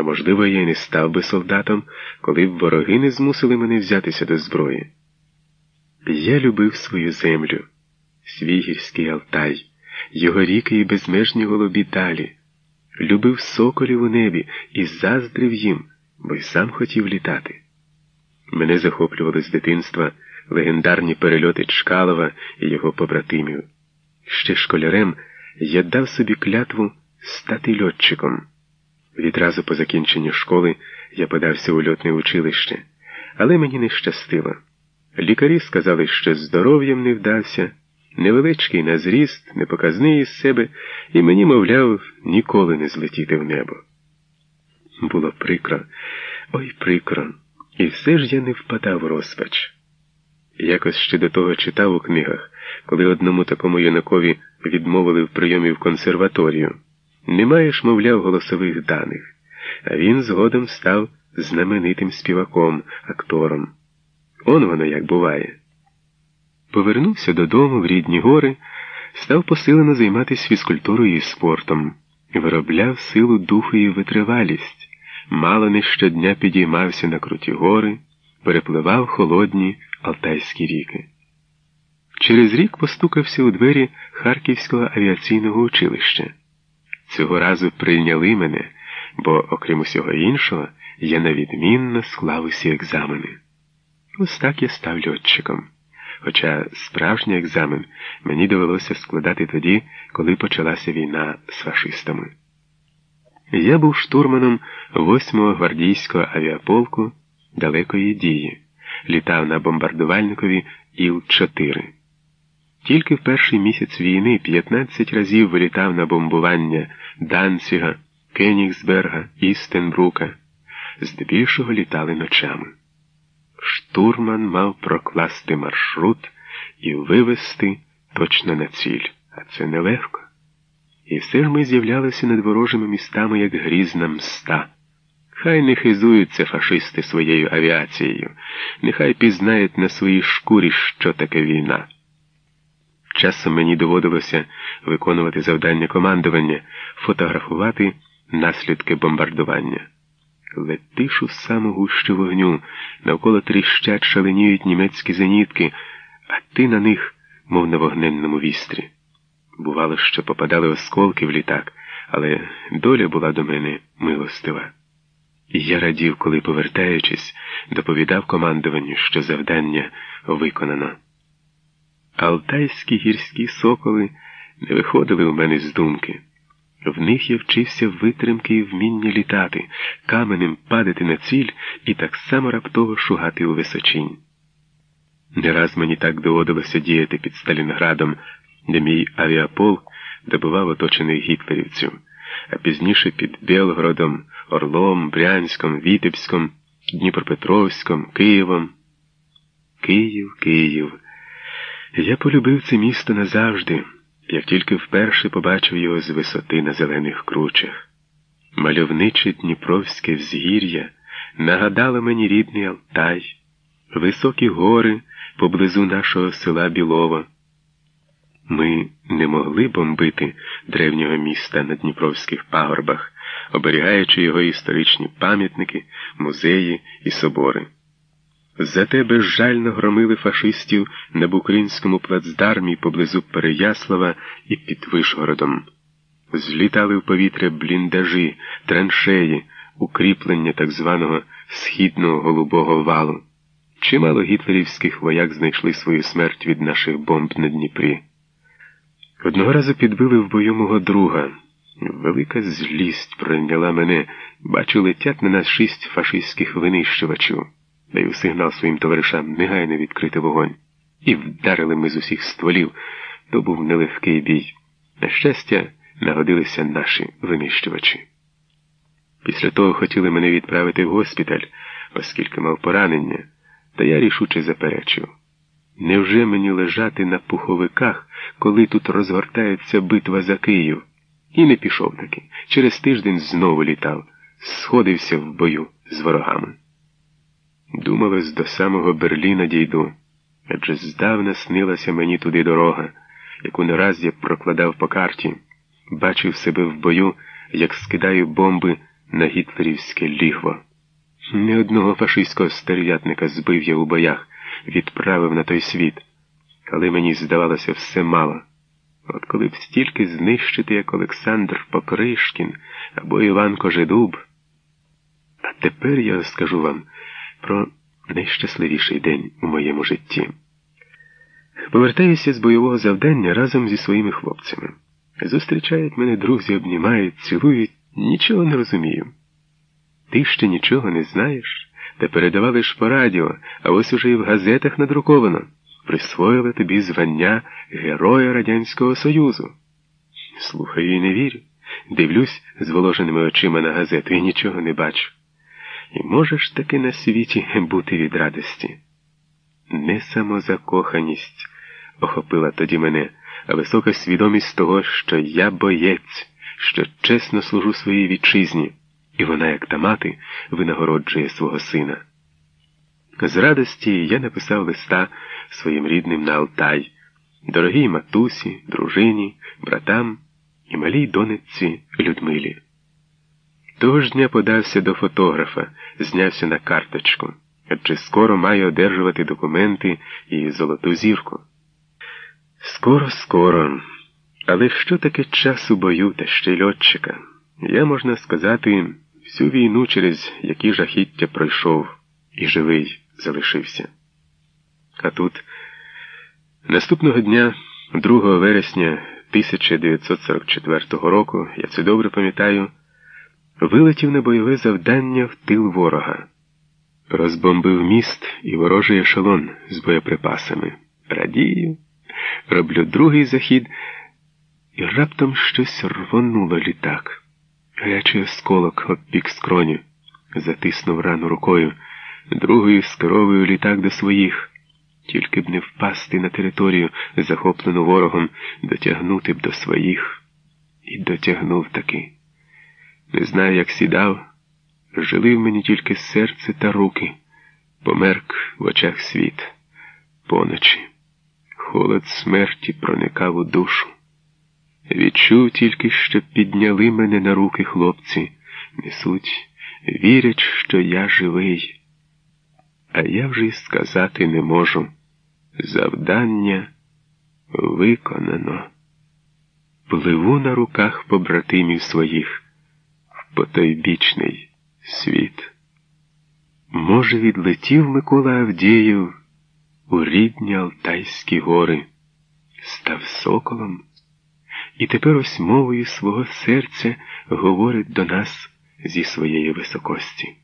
А можливо, я й не став би солдатом, коли б вороги не змусили мене взятися до зброї. Я любив свою землю, свій гірський Алтай, його ріки і безмежні голубі далі, любив соколів у небі і заздрив їм, бо й сам хотів літати. Мене захоплювали з дитинства легендарні перельоти Чкалова і його побратимів. Ще школярем я дав собі клятву стати льотчиком. Відразу по закінченню школи я подався у льотне училище, але мені не щастило. Лікарі сказали, що здоров'ям не вдався, невеличкий на зріст, непоказний із себе, і мені, мовляв, ніколи не злетіти в небо. Було прикро, ой прикро, і все ж я не впадав у розпач. Якось ще до того читав у книгах, коли одному такому юнакові відмовили в прийомі в консерваторію. Не маєш, мовляв, голосових даних, а він згодом став знаменитим співаком, актором. Он воно як буває. Повернувся додому в рідні гори, став посилено займатися фізкультурою і спортом, виробляв силу духу і витривалість, мало не щодня підіймався на круті гори, перепливав холодні Алтайські ріки. Через рік постукався у двері Харківського авіаційного училища. Цього разу прийняли мене, бо, окрім усього іншого, я навідмінно склав усі екзамени. Ось так я став льотчиком. Хоча справжній екзамен мені довелося складати тоді, коли почалася війна з фашистами. Я був штурманом 8-го гвардійського авіаполку далекої дії, літав на бомбардувальникові Іл-4. Тільки в перший місяць війни 15 разів вилітав на бомбування Данціга, Кенігсберга, Істенбрука. Здебільшого літали ночами. Штурман мав прокласти маршрут і вивести точно на ціль, а це нелегко. І все ж ми з'являлися над ворожими містами, як грізна мста. Хай не хизуються фашисти своєю авіацією, нехай пізнають на своїй шкурі, що таке війна. Часом мені доводилося виконувати завдання командування, фотографувати наслідки бомбардування. Летиш у саму гущу вогню, навколо тріщать шаленіють німецькі зенітки, а ти на них, мов на вогненному вістрі. Бувало, що попадали осколки в літак, але доля була до мене милостива. Я радів, коли, повертаючись, доповідав командуванню, що завдання виконано. Алтайські гірські соколи не виходили у мене з думки. В них я вчився витримки і вміння літати, каменем падати на ціль і так само раптово шугати у височинь. Не раз мені так доводилося діяти під Сталінградом, де мій авіаполк добував оточених гітлерівців, а пізніше під Білгородом, Орлом, Брянськом, Вітебськом, Дніпропетровськом, Києвом. Київ, Київ. Я полюбив це місто назавжди, як тільки вперше побачив його з висоти на зелених кручах. Мальовниче Дніпровське взгір'я нагадало мені рідний Алтай, високі гори поблизу нашого села Білова. Ми не могли бомбити древнього міста на Дніпровських пагорбах, оберігаючи його історичні пам'ятники, музеї і собори. Зате безжально громили фашистів на Букринському плацдармі поблизу Переяслава і під Вишгородом. Злітали в повітря бліндажі, траншеї, укріплення так званого східного голубого валу. Чимало гітлерівських вояк знайшли свою смерть від наших бомб на Дніпрі. Одного разу підбили в бою мого друга. Велика злість пройняла мене, бачу, летять на нас шість фашистських винищувачів. Даю сигнал своїм товаришам негайно відкрити вогонь. І вдарили ми з усіх стволів. То був нелегкий бій. На щастя, нагодилися наші винищувачі. Після того хотіли мене відправити в госпіталь, оскільки мав поранення, та я рішуче заперечив. Невже мені лежати на пуховиках, коли тут розгортається битва за Київ? І не пішов таки. Через тиждень знову літав, сходився в бою з ворогами. Думалось, до самого Берліна дійду, адже здавна снилася мені туди дорога, яку не раз я прокладав по карті, бачив себе в бою, як скидаю бомби на гітлерівське лігво. Не одного фашистського стерв'ятника збив я у боях, відправив на той світ, але мені здавалося все мало. От коли б стільки знищити, як Олександр Покришкін або Іван Кожедуб. А тепер я скажу вам про найщасливіший день у моєму житті. Повертаюся з бойового завдання разом зі своїми хлопцями. Зустрічають мене друзі, обнімають, цілують, нічого не розумію. Ти ще нічого не знаєш, та передавали ж по радіо, а ось уже і в газетах надруковано. Присвоїли тобі звання Героя Радянського Союзу. Слухаю і не вірю. Дивлюсь зволоженими очима на газету і нічого не бачу. І можеш таки на світі бути від радості. Не самозакоханість охопила тоді мене, а висока свідомість того, що я боєць, що чесно служу своїй вітчизні, і вона, як та мати, винагороджує свого сина. З радості я написав листа своїм рідним на Алтай, дорогій матусі, дружині, братам і малій донечці Людмилі. Того ж дня подався до фотографа, знявся на карточку, адже скоро маю одержувати документи і золоту зірку. Скоро, скоро. Але що таке час у бою та ще й льотчика? Я, можна сказати, всю війну, через які жахіття пройшов і живий залишився. А тут наступного дня, 2 вересня 1944 року, я це добре пам'ятаю, вилетів на бойове завдання в тил ворога, розбомбив міст і ворожий ешелон з боєприпасами. Радію, роблю другий захід, і раптом щось рвонуло літак. Гарячий осколок обпік скроню, затиснув рану рукою, другою скеровую літак до своїх, тільки б не впасти на територію, захоплену ворогом, дотягнути б до своїх. І дотягнув таки. Не знаю, як сідав, жили в мені тільки серце та руки, померк в очах світ, поночі. Холод смерті проникав у душу. Відчув тільки, що підняли мене на руки хлопці, несуть, вірять, що я живий. А я вже й сказати не можу. Завдання виконано. Пливу на руках побратимів своїх потойбічний світ. Може, відлетів Микола Авдіїв у рідні Алтайські гори, став соколом і тепер ось мовою свого серця говорить до нас зі своєї високості.